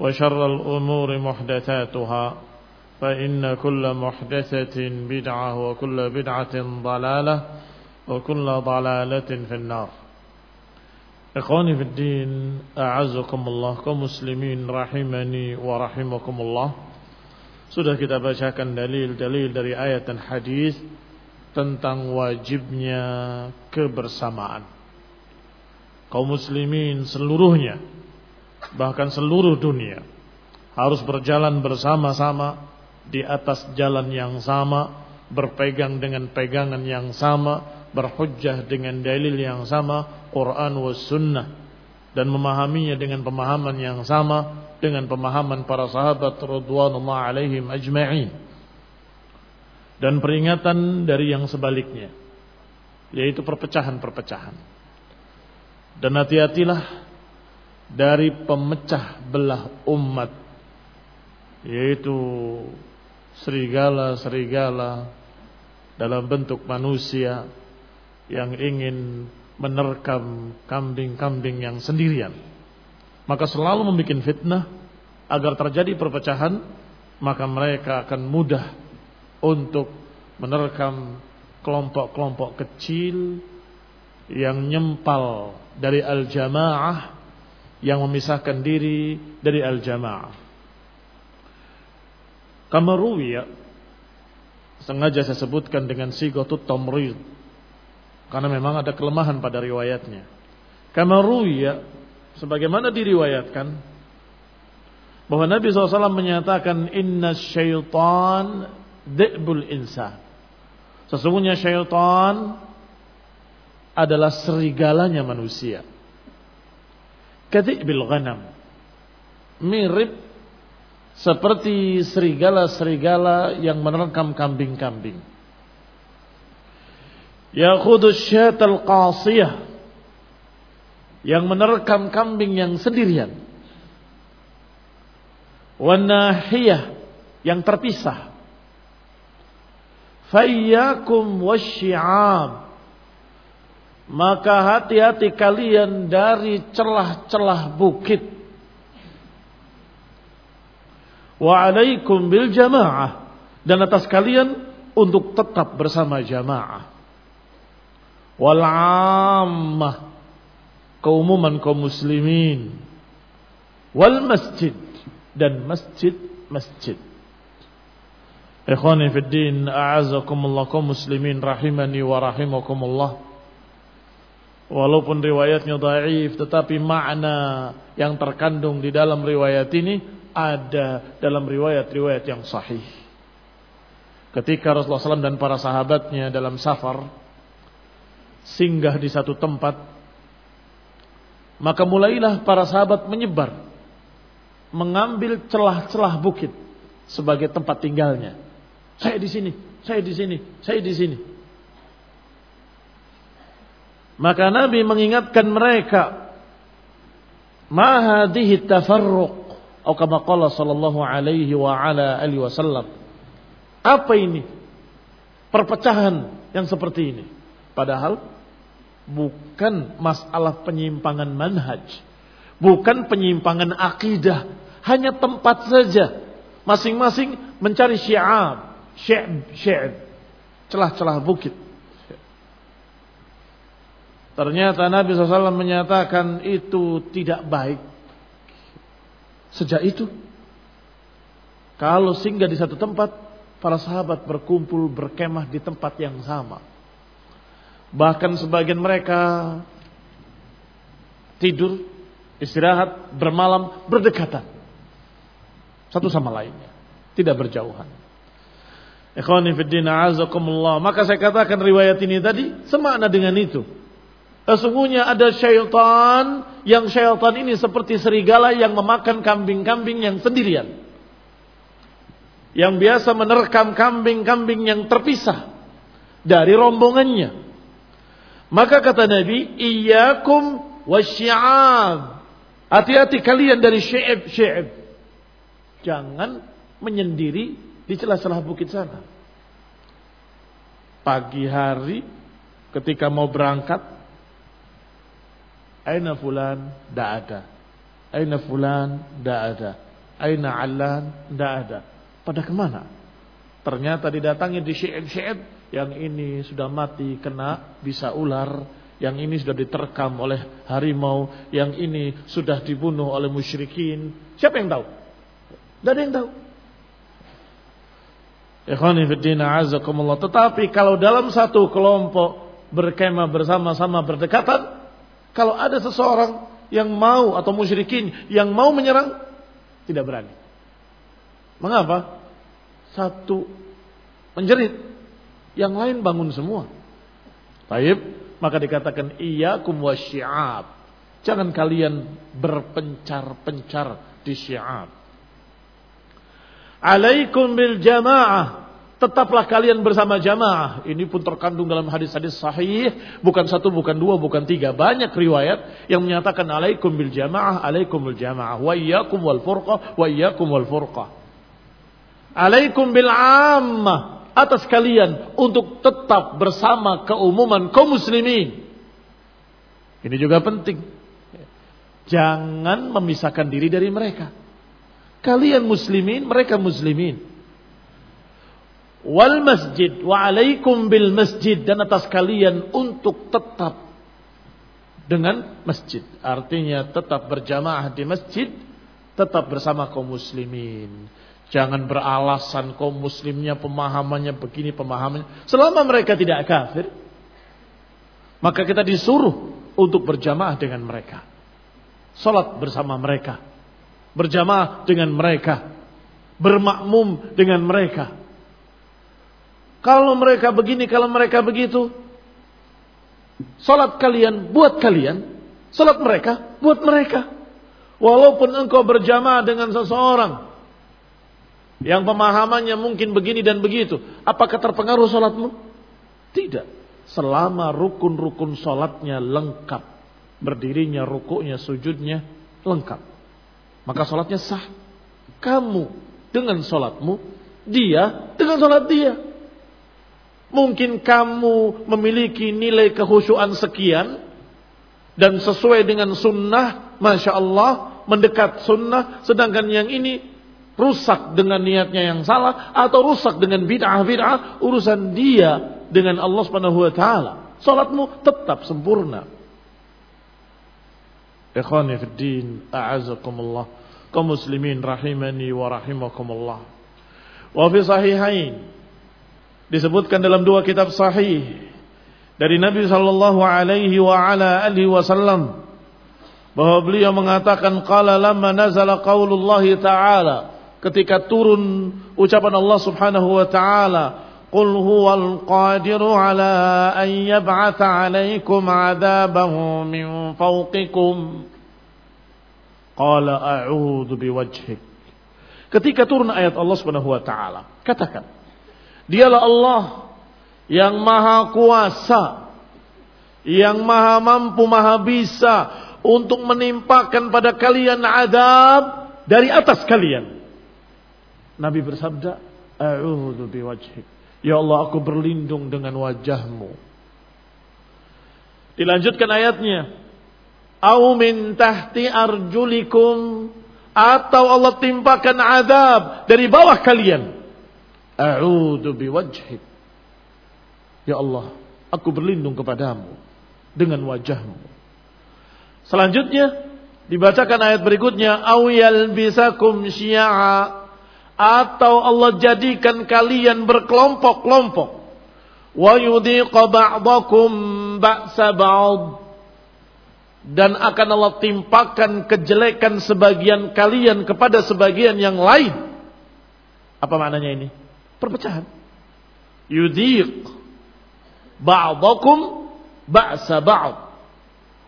وشر الأمور محدثاتها فإن كل محدثة بدعة وكل بدعة ضلالة وكل ضلالة في النار إخواني في الدين أعزكم الله كمسلمين رحمني ورحمكم الله Sudah kita bacakan dalil-dalil dari ayat dan hadis tentang wajibnya kebersamaan. Kaum muslimin seluruhnya bahkan seluruh dunia harus berjalan bersama-sama di atas jalan yang sama, berpegang dengan pegangan yang sama, berhujjah dengan dalil yang sama, Quran was sunnah dan memahaminya dengan pemahaman yang sama dengan pemahaman para sahabat radhiyallahu alaihim ajma'in. Dan peringatan dari yang sebaliknya yaitu perpecahan-perpecahan. Dan hati-hatilah dari pemecah belah umat yaitu serigala-serigala dalam bentuk manusia yang ingin menerkam kambing-kambing yang sendirian. Maka selalu membuat fitnah. Agar terjadi perpecahan maka mereka akan mudah untuk menerkam kelompok-kelompok kecil yang nyempal dari al-jamaah yang memisahkan diri dari al-jamaah. Kamaruya sengaja saya sebutkan dengan sigotut tamrid karena memang ada kelemahan pada riwayatnya. Kamaruya sebagaimana diriwayatkan bahwa Nabi SAW menyatakan inna syaitan di'bul insan. Sesungguhnya syaitan adalah serigalanya manusia bil ghanam. Mirip seperti serigala-serigala yang menerkam kambing-kambing. Yakhudhu syatal qasiyah yang menerkam kambing yang sendirian. Wanahiyah yang terpisah. Fayyakum wasyi'am maka hati-hati kalian dari celah-celah bukit. Wa alaikum bil jamaah dan atas kalian untuk tetap bersama jamaah. Wal ammah keumuman kaum muslimin wal masjid dan masjid-masjid. Ikhwani fid din, a'azakumullah kaum muslimin rahimani wa rahimakumullah. Walaupun riwayatnya dhaif tetapi makna yang terkandung di dalam riwayat ini ada dalam riwayat-riwayat yang sahih. ketika Rasulullah SAW dan para sahabatnya dalam safar singgah di satu tempat maka mulailah para sahabat menyebar mengambil celah-celah bukit sebagai tempat tinggalnya saya di sini saya di sini saya di sini maka Nabi mengingatkan mereka ma tafarruq atau kama qala sallallahu alaihi wa ala alihi wasallam apa ini? Perpecahan yang seperti ini. Padahal bukan masalah penyimpangan manhaj. Bukan penyimpangan akidah. Hanya tempat saja. Masing-masing mencari syi'ab. Syi'ab. Syi'ab. Celah-celah bukit. Ternyata Nabi SAW menyatakan itu tidak baik. Sejak itu, kalau singgah di satu tempat, para sahabat berkumpul berkemah di tempat yang sama. Bahkan sebagian mereka tidur, istirahat, bermalam, berdekatan. Satu sama lainnya. Tidak berjauhan. Maka saya katakan riwayat ini tadi semakna dengan itu. Sesungguhnya ada syaitan yang syaitan ini seperti serigala yang memakan kambing-kambing yang sendirian yang biasa menerkam kambing-kambing yang terpisah dari rombongannya. Maka kata Nabi, "Iyyakum wasyi'ab." Hati-hati kalian dari syi'ib-syi'ib. Jangan menyendiri di celah-celah bukit sana. Pagi hari ketika mau berangkat, Aina fulan? Tidak ada. Aina fulan? Tidak ada. Aina alan? Tidak ada pada ke mana? Ternyata didatangi di syi'ib-syi'ib yang ini sudah mati kena bisa ular, yang ini sudah diterkam oleh harimau, yang ini sudah dibunuh oleh musyrikin. Siapa yang tahu? Tidak ada yang tahu. Tetapi kalau dalam satu kelompok berkemah bersama-sama berdekatan, kalau ada seseorang yang mau atau musyrikin yang mau menyerang, tidak berani. Mengapa? Satu menjerit, yang lain bangun semua. Taib, maka dikatakan iyyakum wasyi'ab. Jangan kalian berpencar-pencar di syi'ab. Alaikum bil jamaah. Tetaplah kalian bersama jamaah. Ini pun terkandung dalam hadis-hadis sahih. Bukan satu, bukan dua, bukan tiga. Banyak riwayat yang menyatakan alaikum bil jamaah, alaikum bil jamaah. Wa iyyakum wal furqah, wa iyyakum wal furqah alaikum bil ammah atas kalian untuk tetap bersama keumuman kaum muslimin. Ini juga penting. Jangan memisahkan diri dari mereka. Kalian muslimin, mereka muslimin. Wal masjid wa alaikum bil masjid dan atas kalian untuk tetap dengan masjid. Artinya tetap berjamaah di masjid, tetap bersama kaum muslimin. Jangan beralasan kaum muslimnya pemahamannya begini pemahamannya. Selama mereka tidak kafir, maka kita disuruh untuk berjamaah dengan mereka. Salat bersama mereka. Berjamaah dengan mereka. Bermakmum dengan mereka. Kalau mereka begini, kalau mereka begitu, salat kalian buat kalian, salat mereka buat mereka. Walaupun engkau berjamaah dengan seseorang yang pemahamannya mungkin begini dan begitu. Apakah terpengaruh sholatmu? Tidak. Selama rukun-rukun sholatnya lengkap. Berdirinya, rukuknya, sujudnya lengkap. Maka sholatnya sah. Kamu dengan sholatmu, dia dengan sholat dia. Mungkin kamu memiliki nilai kehusuan sekian. Dan sesuai dengan sunnah, Masya Allah, mendekat sunnah. Sedangkan yang ini rusak dengan niatnya yang salah atau rusak dengan bid'ah-bid'ah urusan dia dengan Allah Subhanahu wa taala. Salatmu tetap sempurna. Ikhwani fi din, a'azakumullah. Kaum muslimin rahimani wa rahimakumullah. Wa fi sahihain disebutkan dalam dua kitab sahih dari Nabi sallallahu alaihi wa ala alihi wasallam bahwa beliau mengatakan qala lamma nazala qaulullah taala ketika turun ucapan Allah Subhanahu wa taala qul huwal qadiru ala an yab'atha alaikum adabahu min fawqikum. Qala a'udzu biwajhik. Ketika turun ayat Allah Subhanahu wa taala katakan Dialah Allah yang maha kuasa, yang maha mampu, maha bisa untuk menimpakan pada kalian adab dari atas kalian. Nabi bersabda. Ya Allah aku berlindung dengan wajahmu. Dilanjutkan ayatnya. Au min tahti arjulikum. Atau Allah timpakan azab dari bawah kalian. A'udhu biwajhik. Ya Allah, aku berlindung kepadamu dengan wajahmu. Selanjutnya dibacakan ayat berikutnya, Awiyal bisakum syia'a atau Allah jadikan kalian berkelompok-kelompok wa yudhiqa ba'dakum ba'sa ba'd dan akan Allah timpakan kejelekan sebagian kalian kepada sebagian yang lain. Apa maknanya ini? Perpecahan. Yudhiq ba'dakum ba'sa ba'd.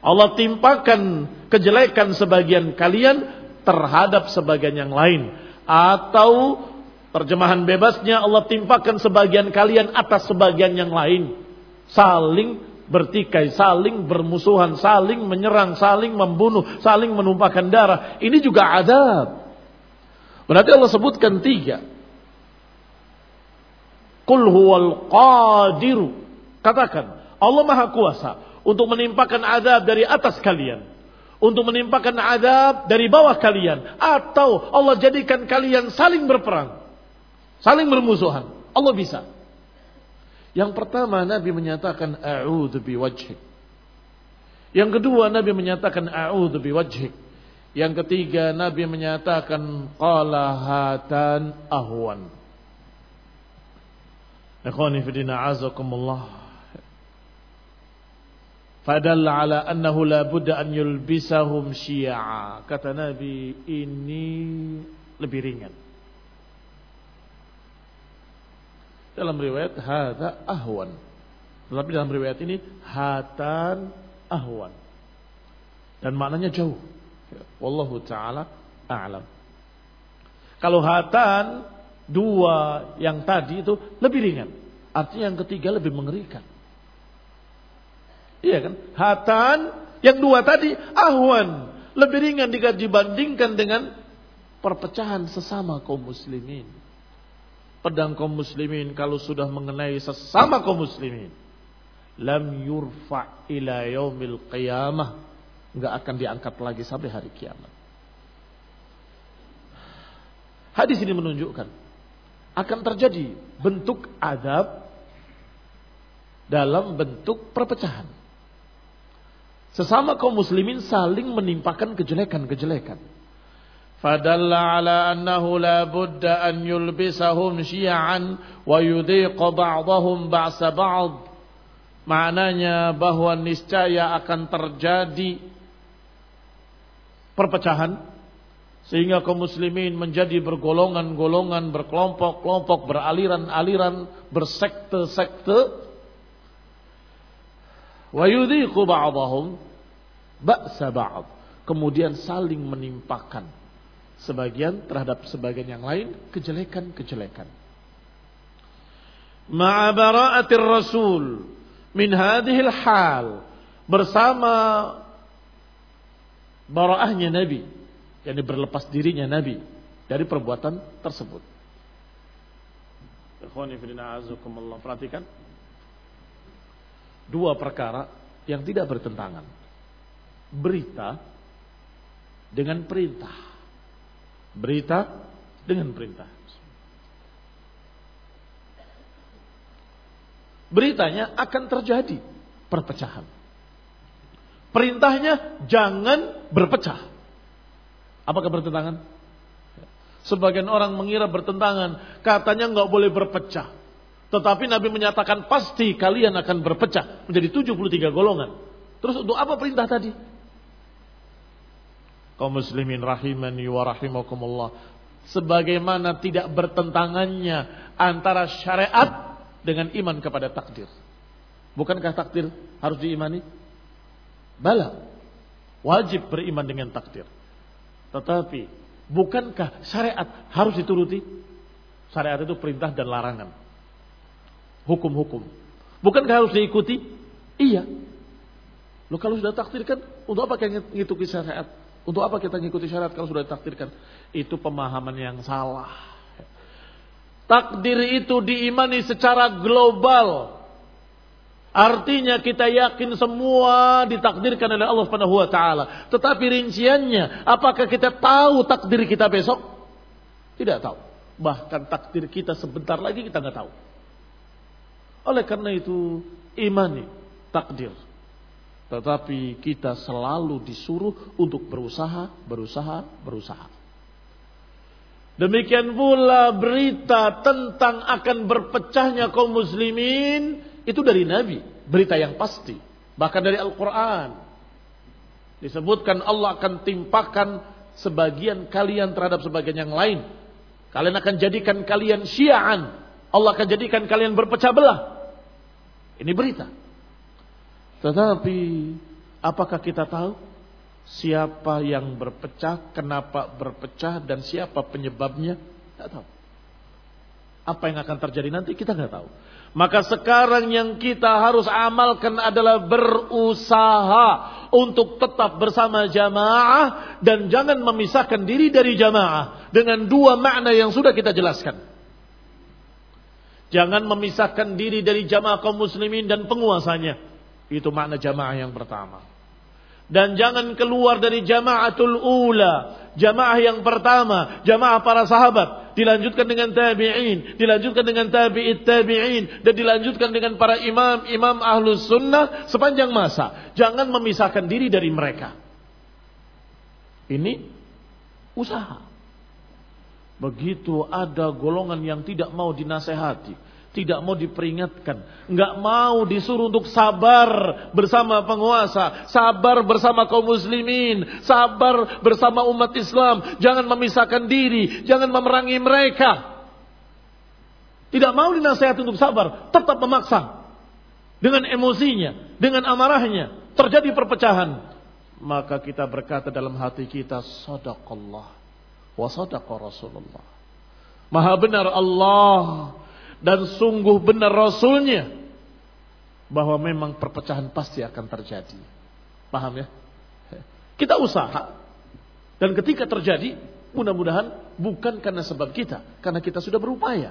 Allah timpakan kejelekan sebagian kalian terhadap sebagian yang lain atau terjemahan bebasnya Allah timpakan sebagian kalian atas sebagian yang lain. Saling bertikai, saling bermusuhan, saling menyerang, saling membunuh, saling menumpahkan darah. Ini juga adab. Berarti Allah sebutkan tiga. Qul huwal qadiru. Katakan, Allah maha kuasa untuk menimpakan adab dari atas kalian untuk menimpakan adab dari bawah kalian atau Allah jadikan kalian saling berperang, saling bermusuhan. Allah bisa. Yang pertama Nabi menyatakan a'udzu biwajhik. Yang kedua Nabi menyatakan a'udzu biwajhik. Yang ketiga Nabi menyatakan qala hatan ahwan. Ikhwani fi din azakumullah. Fadalla ala annahu la budda an yulbisahum syi'a. Kata Nabi, ini lebih ringan. Dalam riwayat hadza ahwan. Tetapi dalam riwayat ini hatan ahwan. Dan maknanya jauh. Wallahu taala a'lam. Kalau hatan dua yang tadi itu lebih ringan. Artinya yang ketiga lebih mengerikan. Iya kan? Hatan yang dua tadi ahwan. Lebih ringan jika dibandingkan dengan perpecahan sesama kaum muslimin. Pedang kaum muslimin kalau sudah mengenai sesama kaum muslimin. Lam yurfa ila yaumil qiyamah. Enggak akan diangkat lagi sampai hari kiamat. Hadis ini menunjukkan akan terjadi bentuk adab dalam bentuk perpecahan. Sesama kaum muslimin saling menimpakan kejelekan-kejelekan. Fadalla ala annahu la budda an yulbisahum syi'an wa yudhiqa ba'dahum ba'sa ba'd. Maknanya bahwa niscaya akan terjadi perpecahan sehingga kaum muslimin menjadi bergolongan-golongan, berkelompok-kelompok, beraliran-aliran, bersekte-sekte. Wa ba'dahum ba'sa. Kemudian saling menimpakan sebagian terhadap sebagian yang lain kejelekan-kejelekan. Ma'a bara'atir rasul min hadhil hal bersama bara'ahnya Nabi yakni berlepas dirinya Nabi dari perbuatan tersebut. Perhatikan dua perkara yang tidak bertentangan berita dengan perintah. Berita dengan perintah. Beritanya akan terjadi perpecahan. Perintahnya jangan berpecah. Apakah bertentangan? Sebagian orang mengira bertentangan, katanya nggak boleh berpecah. Tetapi Nabi menyatakan pasti kalian akan berpecah menjadi 73 golongan. Terus untuk apa perintah tadi? kaum muslimin rahimani wa rahimakumullah sebagaimana tidak bertentangannya antara syariat dengan iman kepada takdir. Bukankah takdir harus diimani? Bala. Wajib beriman dengan takdir. Tetapi bukankah syariat harus dituruti? Syariat itu perintah dan larangan. Hukum-hukum. Bukankah harus diikuti? Iya. Lo kalau sudah takdirkan, untuk apa kita ngikuti syariat? Untuk apa kita ngikuti syariat kalau sudah ditakdirkan? Itu pemahaman yang salah. Takdir itu diimani secara global. Artinya kita yakin semua ditakdirkan oleh Allah Subhanahu wa taala. Tetapi rinciannya, apakah kita tahu takdir kita besok? Tidak tahu. Bahkan takdir kita sebentar lagi kita nggak tahu. Oleh karena itu, imani takdir. Tetapi kita selalu disuruh untuk berusaha, berusaha, berusaha. Demikian pula berita tentang akan berpecahnya kaum muslimin itu dari Nabi, berita yang pasti. Bahkan dari Al-Quran. Disebutkan Allah akan timpakan sebagian kalian terhadap sebagian yang lain. Kalian akan jadikan kalian syiaan. Allah akan jadikan kalian berpecah belah. Ini berita. Tetapi apakah kita tahu Siapa yang berpecah, kenapa berpecah, dan siapa penyebabnya? Tidak tahu. Apa yang akan terjadi nanti kita nggak tahu. Maka sekarang yang kita harus amalkan adalah berusaha untuk tetap bersama jamaah dan jangan memisahkan diri dari jamaah dengan dua makna yang sudah kita jelaskan. Jangan memisahkan diri dari jamaah kaum muslimin dan penguasanya. Itu makna jamaah yang pertama. Dan jangan keluar dari jamaatul ula. Jamaah yang pertama, jamaah para sahabat. Dilanjutkan dengan tabi'in. Dilanjutkan dengan tabi'it tabi'in. Dan dilanjutkan dengan para imam, imam ahlus sunnah sepanjang masa. Jangan memisahkan diri dari mereka. Ini usaha. Begitu ada golongan yang tidak mau dinasehati tidak mau diperingatkan, nggak mau disuruh untuk sabar bersama penguasa, sabar bersama kaum muslimin, sabar bersama umat Islam, jangan memisahkan diri, jangan memerangi mereka. Tidak mau dinasihati untuk sabar, tetap memaksa dengan emosinya, dengan amarahnya, terjadi perpecahan. Maka kita berkata dalam hati kita, sadaqallah wa sadaqa Rasulullah. Maha benar Allah dan sungguh benar Rasulnya bahwa memang perpecahan pasti akan terjadi. Paham ya? Kita usaha dan ketika terjadi mudah-mudahan bukan karena sebab kita, karena kita sudah berupaya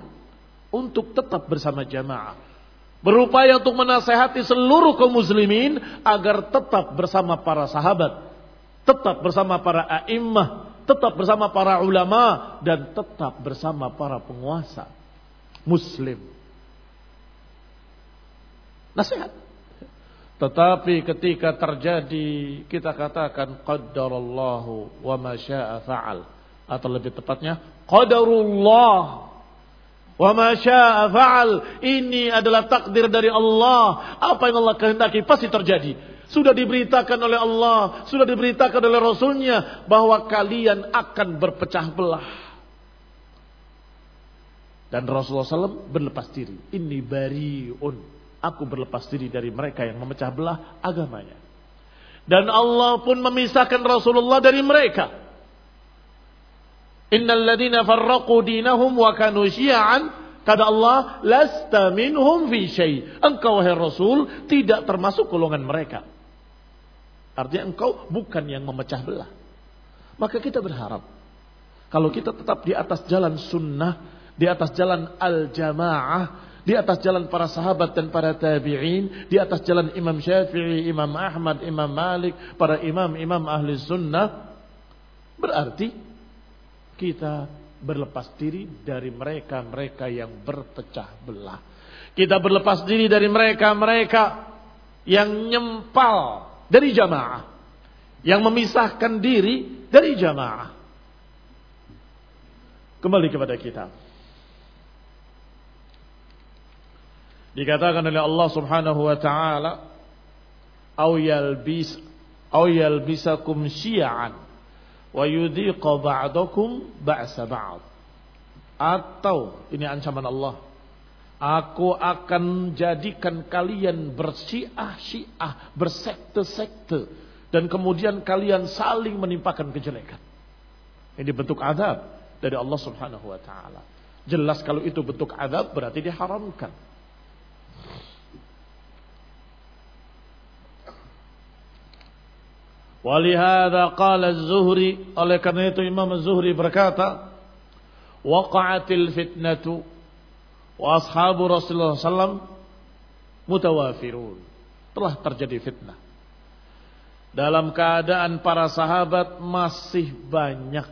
untuk tetap bersama jamaah. Berupaya untuk menasehati seluruh kaum muslimin agar tetap bersama para sahabat, tetap bersama para a'immah, tetap bersama para ulama dan tetap bersama para penguasa muslim. Nasihat. Tetapi ketika terjadi kita katakan qaddarallahu wa ma syaa fa'al. Atau lebih tepatnya qadarullah wa ma syaa fa'al. Ini adalah takdir dari Allah. Apa yang Allah kehendaki pasti terjadi. Sudah diberitakan oleh Allah sudah diberitakan oleh Rasulnya bahwa kalian akan berpecah belah dan Rasulullah SAW berlepas diri. Ini bariun. Aku berlepas diri dari mereka yang memecah belah agamanya. Dan Allah pun memisahkan Rasulullah dari mereka. Innal ladina farraqu dinahum wa kanu syi'an Kata Allah, lasta minhum fi syai. Engkau wahai Rasul tidak termasuk golongan mereka. Artinya engkau bukan yang memecah belah. Maka kita berharap kalau kita tetap di atas jalan sunnah di atas jalan al-jamaah, di atas jalan para sahabat dan para tabi'in, di atas jalan Imam Syafi'i, Imam Ahmad, Imam Malik, para imam-imam ahli sunnah, berarti kita berlepas diri dari mereka-mereka yang berpecah belah. Kita berlepas diri dari mereka-mereka yang nyempal dari jamaah. Yang memisahkan diri dari jamaah. Kembali kepada kita. Dikatakan oleh Allah Subhanahu wa taala, "Au yalbis au yalbisakum syi'an wa yudhiqa ba'dakum ba'sa ba'd." Atau ini ancaman Allah. Aku akan jadikan kalian bersyiah-syiah, bersekte-sekte. Dan kemudian kalian saling menimpakan kejelekan. Ini bentuk azab dari Allah subhanahu wa ta'ala. Jelas kalau itu bentuk azab berarti diharamkan. Walihada qala az-Zuhri oleh karena itu Imam az-Zuhri berkata waqa'atil fitnatu wa ashabu Rasulullah sallam mutawafirun. Telah terjadi fitnah. Dalam keadaan para sahabat masih banyak.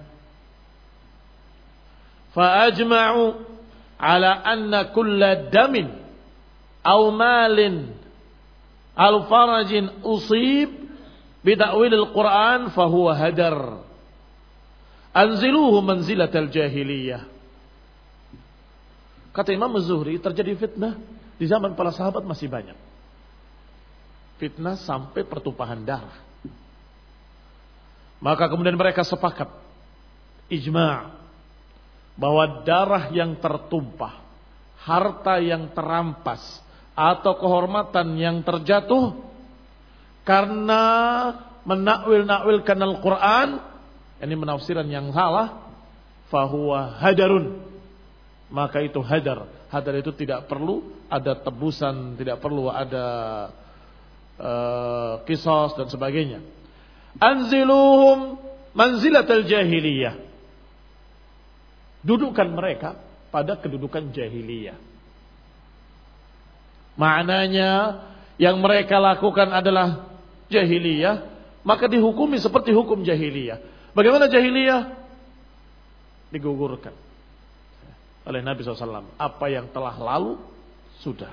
Fa ajma'u ala anna kulla damin aw malin al farajin usib bita'wil al-Quran fahuwa hadar. Anziluhu manzilatal jahiliyah. Kata Imam Zuhri terjadi fitnah di zaman para sahabat masih banyak. Fitnah sampai pertumpahan darah. Maka kemudian mereka sepakat ijma' bahwa darah yang tertumpah, harta yang terampas atau kehormatan yang terjatuh karena menakwil-nakwilkan Al-Quran, ini menafsiran yang salah, fahuwa hadarun. Maka itu hadar. Hadar itu tidak perlu ada tebusan, tidak perlu ada uh, kisos dan sebagainya. Anziluhum manzilatal jahiliyah. Dudukan mereka pada kedudukan jahiliyah. Maknanya yang mereka lakukan adalah jahiliyah, maka dihukumi seperti hukum jahiliyah. Bagaimana jahiliyah? Digugurkan oleh Nabi SAW. Apa yang telah lalu sudah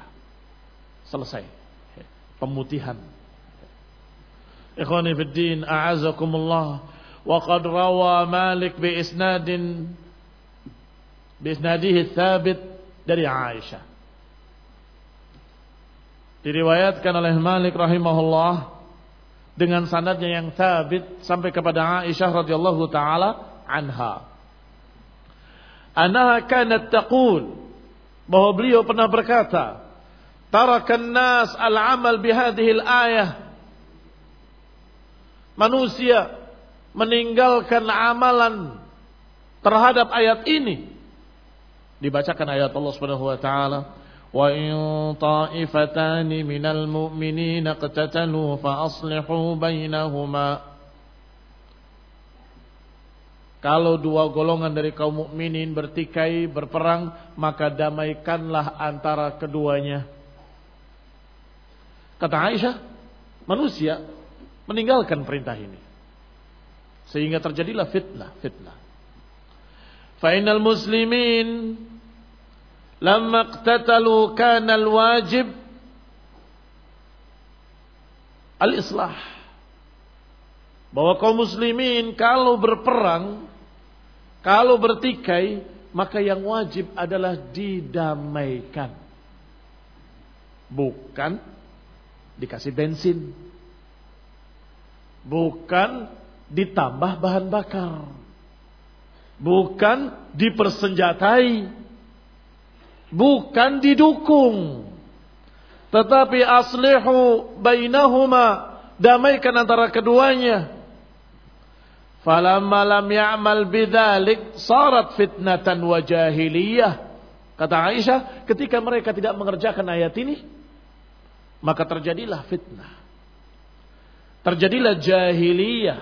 selesai. Pemutihan. Ikhwani fiddin, a'azakumullah. Wa qad rawa Malik bi isnadin bi isnadihi thabit dari Aisyah. Diriwayatkan oleh Malik rahimahullah dengan sanadnya yang sabit sampai kepada Aisyah radhiyallahu taala anha. Anaha kanat taqul bahwa beliau pernah berkata, "Tarakan nas al-amal bihadhihi al-ayah." Manusia meninggalkan amalan terhadap ayat ini. Dibacakan ayat Allah Subhanahu wa taala, وإن طائفتان من المؤمنين اقتتلوا فأصلحوا بينهما Kalau dua golongan dari kaum mukminin bertikai berperang, maka damaikanlah antara keduanya. Kata Aisyah, manusia meninggalkan perintah ini. Sehingga terjadilah fitnah, fitnah. Fainal muslimin Lama iqtatalu kana al-wajib al-islah. Bahwa kaum muslimin kalau berperang, kalau bertikai, maka yang wajib adalah didamaikan. Bukan dikasih bensin. Bukan ditambah bahan bakar. Bukan dipersenjatai bukan didukung. Tetapi aslihu bainahuma damaikan antara keduanya. Falamma lam ya'mal bidzalik sarat fitnatan wa jahiliyah. Kata Aisyah ketika mereka tidak mengerjakan ayat ini maka terjadilah fitnah. Terjadilah jahiliyah.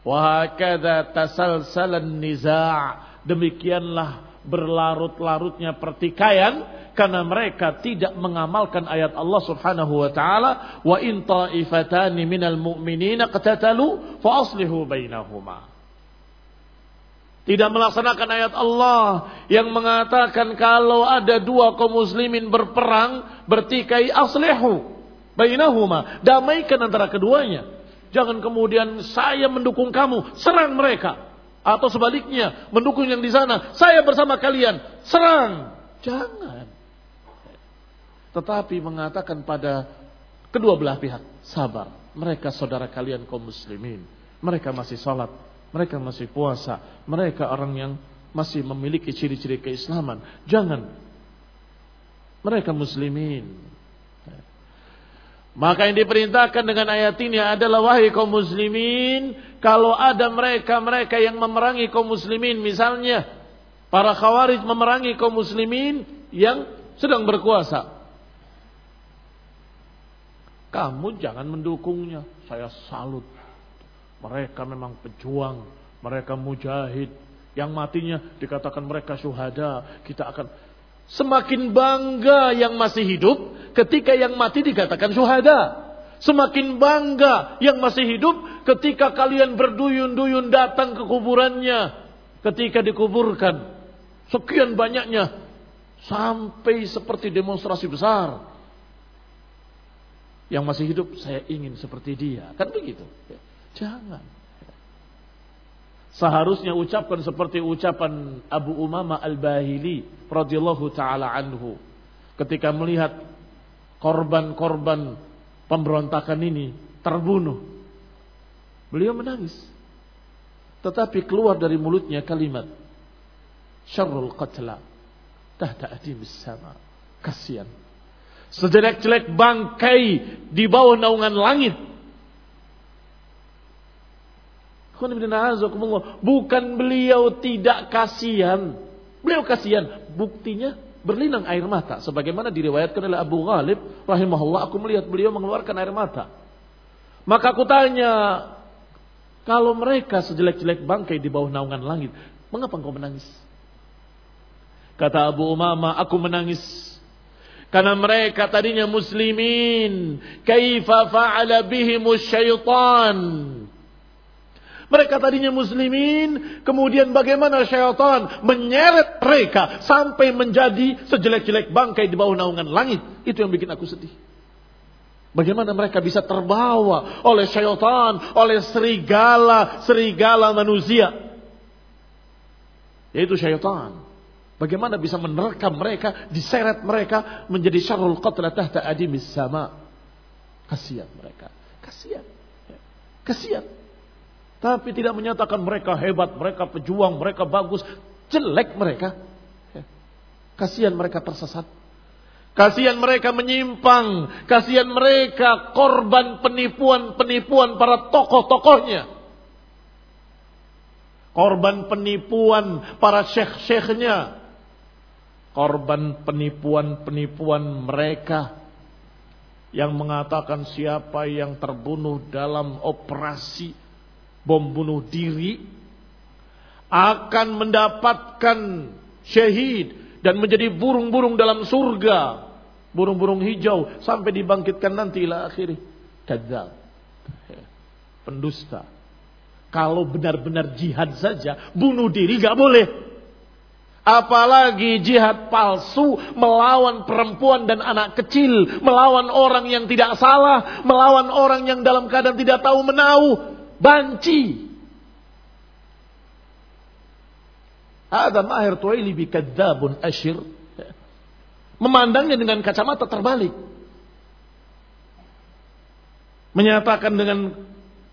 Wa hakadha tasalsalan niza' demikianlah berlarut-larutnya pertikaian karena mereka tidak mengamalkan ayat Allah Subhanahu wa taala wa in ta'ifatani minal mu'minina qatatalu fa aslihu bainahuma. Tidak melaksanakan ayat Allah yang mengatakan kalau ada dua kaum muslimin berperang bertikai aslihu bainahuma. Damaikan antara keduanya. Jangan kemudian saya mendukung kamu serang mereka atau sebaliknya, mendukung yang di sana. Saya bersama kalian, serang. Jangan. Tetapi mengatakan pada kedua belah pihak, sabar. Mereka saudara kalian kaum muslimin. Mereka masih sholat. Mereka masih puasa. Mereka orang yang masih memiliki ciri-ciri keislaman. Jangan Mereka muslimin. Maka yang diperintahkan dengan ayat ini adalah wahai kaum muslimin, kalau ada mereka-mereka yang memerangi kaum muslimin, misalnya para khawarij memerangi kaum muslimin yang sedang berkuasa. Kamu jangan mendukungnya. Saya salut. Mereka memang pejuang, mereka mujahid. Yang matinya dikatakan mereka syuhada. Kita akan semakin bangga yang masih hidup ketika yang mati dikatakan syuhada. Semakin bangga yang masih hidup ketika kalian berduyun-duyun datang ke kuburannya. Ketika dikuburkan. Sekian banyaknya. Sampai seperti demonstrasi besar. Yang masih hidup saya ingin seperti dia. Kan begitu. Jangan. Seharusnya ucapkan seperti ucapan Abu Umama Al-Bahili radhiyallahu taala anhu ketika melihat korban-korban pemberontakan ini terbunuh. Beliau menangis. Tetapi keluar dari mulutnya kalimat syarrul qatla tahta adimis sama. Kasihan. Sejelek-jelek bangkai di bawah naungan langit Bukan beliau tidak kasihan. Beliau kasihan. Buktinya berlinang air mata. Sebagaimana diriwayatkan oleh Abu Ghalib. Rahimahullah aku melihat beliau mengeluarkan air mata. Maka aku tanya. Kalau mereka sejelek-jelek bangkai di bawah naungan langit. Mengapa engkau menangis? Kata Abu Umama, aku menangis karena mereka tadinya muslimin. Kaifa fa'ala bihimus syaitan. Mereka tadinya muslimin, kemudian bagaimana syaitan menyeret mereka sampai menjadi sejelek-jelek bangkai di bawah naungan langit. Itu yang bikin aku sedih. Bagaimana mereka bisa terbawa oleh syaitan, oleh serigala, serigala manusia. Yaitu syaitan. Bagaimana bisa menerkam mereka, diseret mereka menjadi syarul qatla tahta adimis sama. Kasihan mereka. Kasihan. Kasihan. Tapi tidak menyatakan mereka hebat, mereka pejuang, mereka bagus. Jelek mereka. Kasihan mereka tersesat. Kasihan mereka menyimpang. Kasihan mereka korban penipuan-penipuan para tokoh-tokohnya. Korban penipuan para syekh-syekhnya. Korban penipuan-penipuan mereka yang mengatakan siapa yang terbunuh dalam operasi bom bunuh diri akan mendapatkan syahid dan menjadi burung-burung dalam surga. Burung-burung hijau sampai dibangkitkan nanti ila akhiri. Kadzab. Pendusta. Kalau benar-benar jihad saja, bunuh diri gak boleh. Apalagi jihad palsu melawan perempuan dan anak kecil, melawan orang yang tidak salah, melawan orang yang dalam keadaan tidak tahu menahu, banci. Ada mahir tuaili bikadzabun asyir. Memandangnya dengan kacamata terbalik. Menyatakan dengan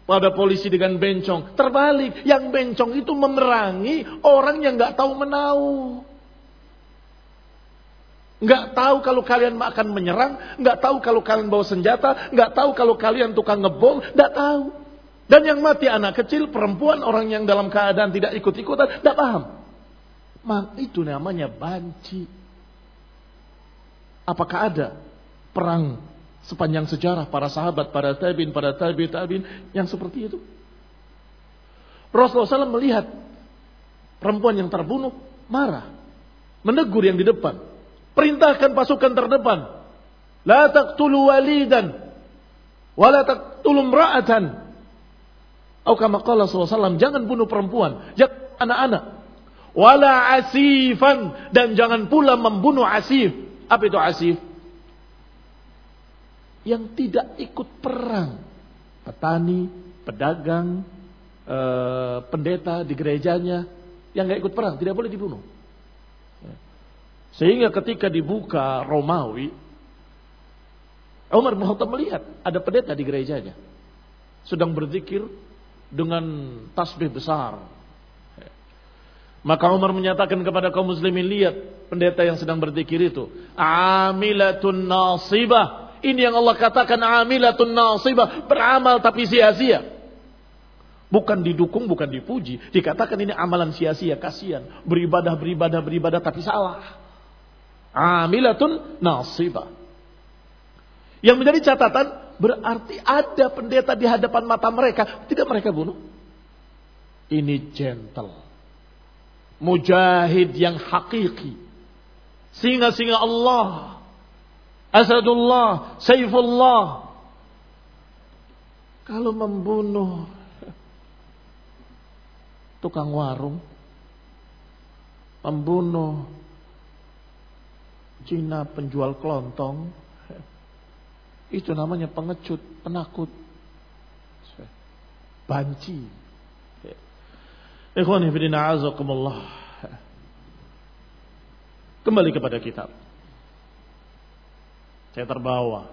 pada polisi dengan bencong. Terbalik. Yang bencong itu memerangi orang yang nggak tahu menau. Nggak tahu kalau kalian akan menyerang. Nggak tahu kalau kalian bawa senjata. Nggak tahu kalau kalian tukang ngebom. Nggak tahu. Dan yang mati anak kecil, perempuan, orang yang dalam keadaan tidak ikut-ikutan, tidak paham. Mak, itu namanya banci. Apakah ada perang sepanjang sejarah para sahabat, para tabiin, para tabi tabiin yang seperti itu? Rasulullah SAW melihat perempuan yang terbunuh marah, menegur yang di depan, perintahkan pasukan terdepan, la taqtulu walidan, wa la taqtulu imra'atan, Aukamaqala SAW, jangan bunuh perempuan, jangan anak-anak. Wala asifan, dan jangan pula membunuh asif. Apa itu asif? Yang tidak ikut perang. Petani, pedagang, eh, pendeta di gerejanya, yang nggak ikut perang, tidak boleh dibunuh. Sehingga ketika dibuka Romawi, Umar bin melihat ada pendeta di gerejanya. Sedang berzikir dengan tasbih besar. Maka Umar menyatakan kepada kaum muslimin, lihat pendeta yang sedang berzikir itu. Amilatun nasibah. Ini yang Allah katakan amilatun nasibah. Beramal tapi sia-sia. Bukan didukung, bukan dipuji. Dikatakan ini amalan sia-sia, kasihan. Beribadah, beribadah, beribadah tapi salah. Amilatun nasibah. Yang menjadi catatan berarti ada pendeta di hadapan mata mereka. Tidak mereka bunuh. Ini gentle mujahid yang hakiki. Singa-singa Allah. Asadullah, Saifullah. Kalau membunuh tukang warung, membunuh Cina penjual kelontong, itu namanya pengecut, penakut, banci. Ikhwani fidina azakumullah. Kembali kepada kitab. Saya terbawa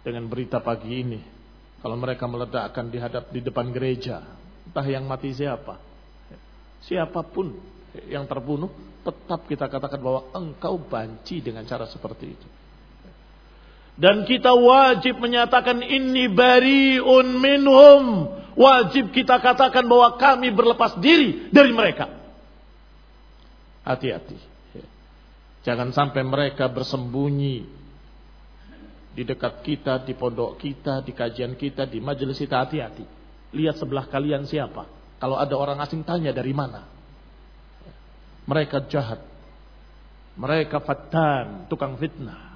dengan berita pagi ini. Kalau mereka meledakkan di hadap di depan gereja, entah yang mati siapa, siapa pun yang terbunuh, tetap kita katakan bahwa engkau banci dengan cara seperti itu. Dan kita wajib menyatakan ini bariun minhum Wajib kita katakan bahwa kami berlepas diri dari mereka. Hati-hati. Jangan sampai mereka bersembunyi di dekat kita, di pondok kita, di kajian kita, di majelis kita. Hati-hati. Lihat sebelah kalian siapa. Kalau ada orang asing tanya dari mana. Mereka jahat. Mereka fatan, tukang fitnah.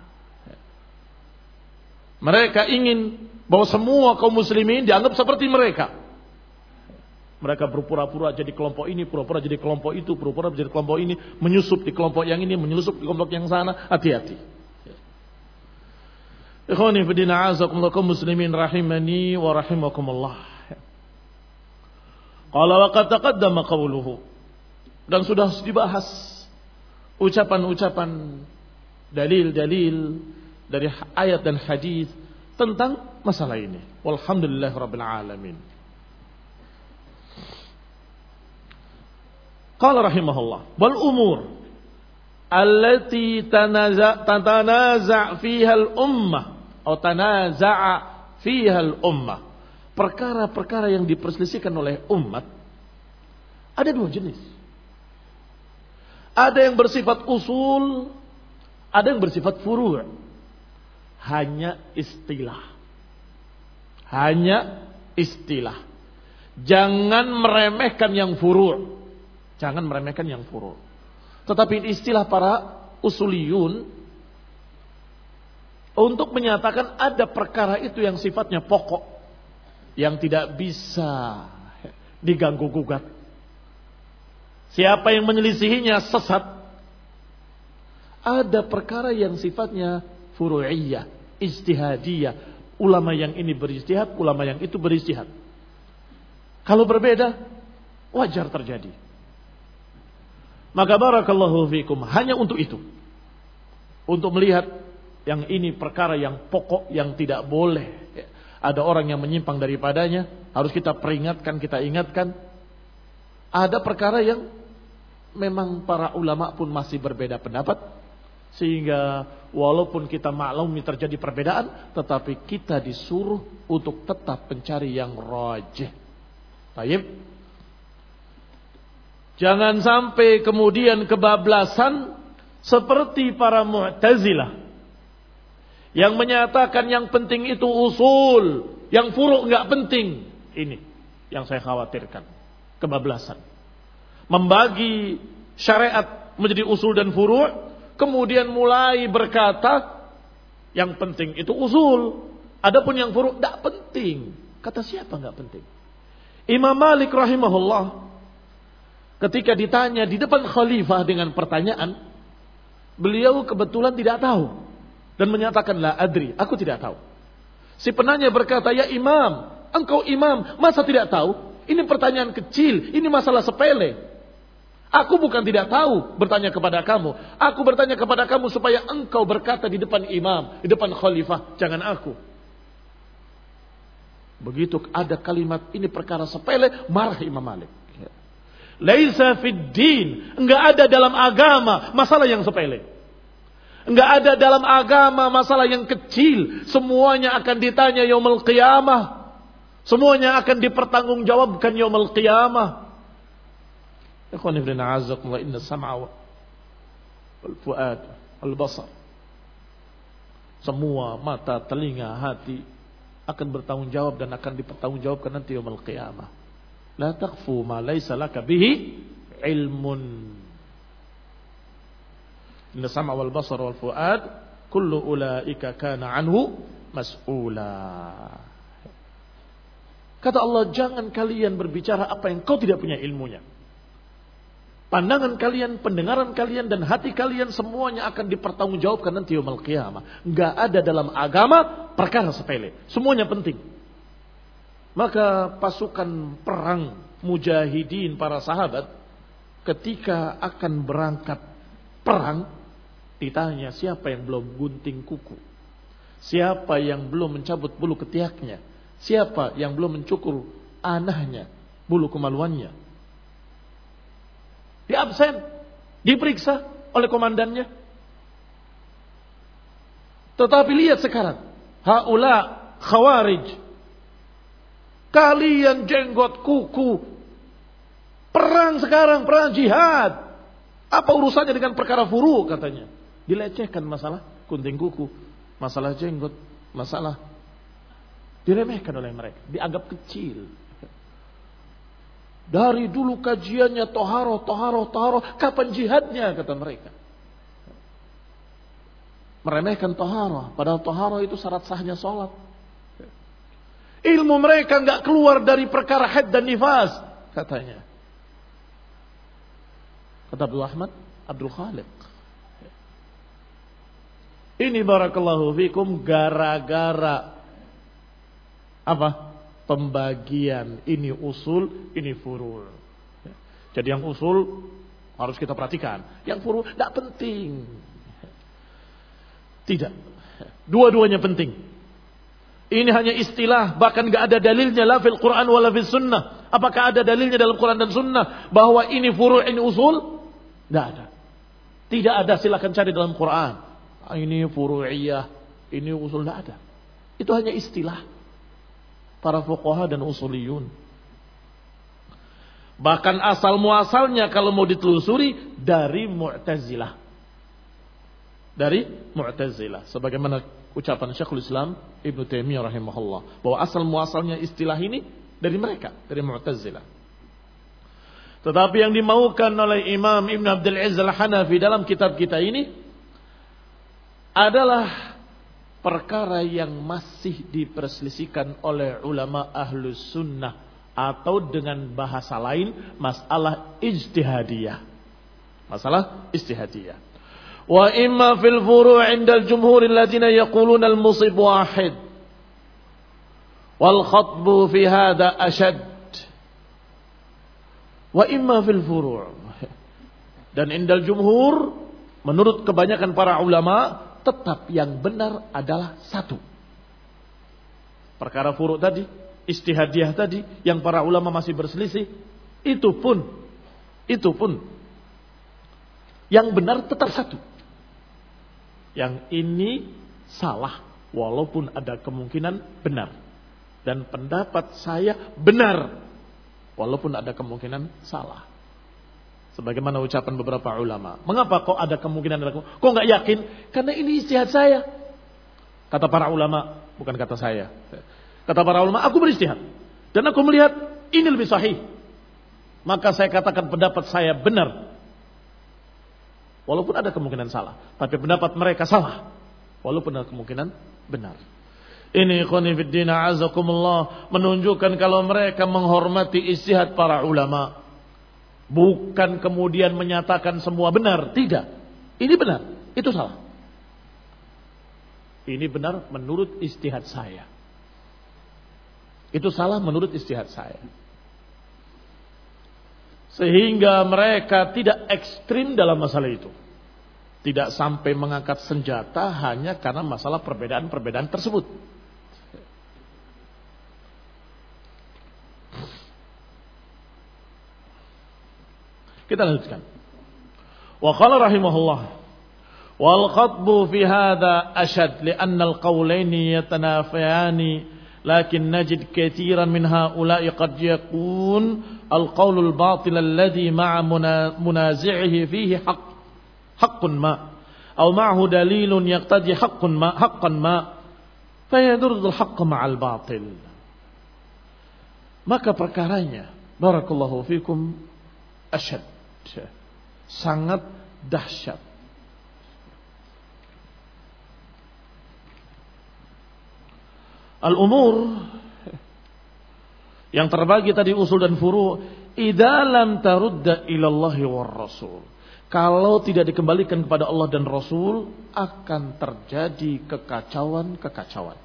Mereka ingin bahwa semua kaum muslimin dianggap seperti mereka. Mereka berpura-pura jadi kelompok ini, pura-pura jadi kelompok itu, pura-pura jadi kelompok ini, menyusup di kelompok yang ini, menyusup di kelompok yang sana. Hati-hati. Ikhwani fidina azakumullah muslimin rahimani wa rahimakumullah. Qala wa qad taqaddama qawluhu. Dan sudah dibahas ucapan-ucapan dalil-dalil dari ayat dan hadis tentang masalah ini. Walhamdulillah rabbil alamin. Qala rahimahullah, wal umur allati tanaza fiha al ummah atau tanaza'a fiha al ummah. Perkara-perkara yang diperselisihkan oleh umat ada dua jenis. Ada yang bersifat usul, ada yang bersifat furu' hanya istilah. Hanya istilah. Jangan meremehkan yang furu'. Jangan meremehkan yang furu'. Tetapi istilah para usuliyun untuk menyatakan ada perkara itu yang sifatnya pokok yang tidak bisa diganggu gugat. Siapa yang menyelisihinya sesat. Ada perkara yang sifatnya furu'iyah ijtihadiyah. Ulama yang ini beristihad, ulama yang itu beristihad. Kalau berbeda, wajar terjadi. Maka barakallahu fikum hanya untuk itu. Untuk melihat yang ini perkara yang pokok yang tidak boleh. Ada orang yang menyimpang daripadanya, harus kita peringatkan, kita ingatkan. Ada perkara yang memang para ulama pun masih berbeda pendapat. Sehingga walaupun kita maklumi terjadi perbedaan, tetapi kita disuruh untuk tetap mencari yang rajih. Baik. Jangan sampai kemudian kebablasan seperti para Mu'tazilah yang menyatakan yang penting itu usul, yang furuk nggak penting. Ini yang saya khawatirkan, kebablasan. Membagi syariat menjadi usul dan furuk kemudian mulai berkata yang penting itu usul. Adapun yang furu tidak penting. Kata siapa nggak penting? Imam Malik rahimahullah ketika ditanya di depan khalifah dengan pertanyaan, beliau kebetulan tidak tahu dan menyatakan la adri, aku tidak tahu. Si penanya berkata, "Ya Imam, engkau imam, masa tidak tahu? Ini pertanyaan kecil, ini masalah sepele." Aku bukan tidak tahu bertanya kepada kamu. Aku bertanya kepada kamu supaya engkau berkata di depan imam, di depan khalifah, jangan aku. Begitu ada kalimat ini perkara sepele, marah Imam Malik. Laisa fid din. Enggak ada dalam agama masalah yang sepele. Enggak ada dalam agama masalah yang kecil. Semuanya akan ditanya yaumul qiyamah. Semuanya akan dipertanggungjawabkan yaumul qiyamah. Ikhwan ibn a'azakumullah inna sam'a wal fuad wal basar. Semua mata, telinga, hati akan bertanggung jawab dan akan dipertanggungjawabkan nanti yaumul qiyamah. La taqfu ma laysa laka bihi ilmun. Inna sam'a wal basar wal fuad kullu ulaika kana anhu mas'ula. Kata Allah, jangan kalian berbicara apa yang kau tidak punya ilmunya. Pandangan kalian, pendengaran kalian, dan hati kalian semuanya akan dipertanggungjawabkan nanti yaumul qiyamah. Enggak ada dalam agama perkara sepele. Semuanya penting. Maka pasukan perang mujahidin para sahabat ketika akan berangkat perang ditanya siapa yang belum gunting kuku. Siapa yang belum mencabut bulu ketiaknya. Siapa yang belum mencukur anahnya, bulu kemaluannya. Di absen, diperiksa oleh komandannya. Tetapi lihat sekarang, haula khawarij Kalian jenggot kuku. Perang sekarang, perang jihad. Apa urusannya dengan perkara furu katanya. Dilecehkan masalah kunting kuku. Masalah jenggot. Masalah diremehkan oleh mereka. Dianggap kecil. Dari dulu kajiannya toharo, toharo, toharo. Kapan jihadnya kata mereka. Meremehkan toharo. Padahal toharo itu syarat sahnya sholat. Ilmu mereka nggak keluar dari perkara haid dan nifas, katanya. Kata Abdul Ahmad, Abdul Khaliq. Ini barakallahu fikum gara-gara apa? Pembagian ini usul, ini furul. Jadi yang usul harus kita perhatikan. Yang furul tidak penting. Tidak. Dua-duanya penting. Ini hanya istilah, bahkan gak ada dalilnya la fil Quran wala fil sunnah. Apakah ada dalilnya dalam Quran dan sunnah bahwa ini furu' ini usul? Tidak ada. Tidak ada silakan cari dalam Quran. Ah, ini furu'iyah, ini usul tidak ada. Itu hanya istilah para fuqaha dan usuliyun. Bahkan asal muasalnya kalau mau ditelusuri dari Mu'tazilah. Dari Mu'tazilah. Sebagaimana ucapan Syekhul Islam Ibnu Taimiyah rahimahullah bahwa asal muasalnya istilah ini dari mereka, dari Mu'tazilah. Tetapi yang dimaukan oleh Imam Ibn Abdul Aziz Al-Hanafi dalam kitab kita ini adalah perkara yang masih diperselisihkan oleh ulama ahlus sunnah atau dengan bahasa lain masalah ijtihadiyah. Masalah ijtihadiyah. Wa imma fil furu' 'inda al-jumhur alladziina yaquluna al-musib wahid. Wal khatbu fi hadha ashad. Wa imma fil furu'. Dan indal jumhur menurut kebanyakan para ulama tetap yang benar adalah satu perkara furu tadi istihadiah tadi yang para ulama masih berselisih itu pun itu pun yang benar tetap satu yang ini salah walaupun ada kemungkinan benar. Dan pendapat saya benar walaupun ada kemungkinan salah. Sebagaimana ucapan beberapa ulama. Mengapa kok ada kemungkinan ada kemungkinan? Kok nggak yakin? Karena ini istihad saya. Kata para ulama, bukan kata saya. Kata para ulama, aku beristihad. Dan aku melihat ini lebih sahih. Maka saya katakan pendapat saya benar. Walaupun ada kemungkinan salah. Tapi pendapat mereka salah. Walaupun ada kemungkinan benar. Ini khonifiddina azakumullah. Menunjukkan kalau mereka menghormati istihad para ulama. Bukan kemudian menyatakan semua benar. Tidak. Ini benar. Itu salah. Ini benar menurut istihad saya. Itu salah menurut istihad saya. Sehingga mereka tidak ekstrim dalam masalah itu. Tidak sampai mengangkat senjata hanya karena masalah perbedaan-perbedaan tersebut. Kita lanjutkan. Wa qala rahimahullah wal qatbu fi hadha ashad li'anna al-qawlaini yatanafiyani Lakin لكن نجد كثيرا من هؤلاء قد يكون al-batil alladhi ma'a munazi'ihi fihi haq حق ما أو معه دليل يقتضي حق ما حقا ما فيدرد الحق مع الباطل maka perkaranya barakallahu fikum asyad sangat dahsyat. Al-umur yang terbagi tadi usul dan furu idalam tarudda ilallahi war rasul. Kalau tidak dikembalikan kepada Allah dan Rasul akan terjadi kekacauan-kekacauan.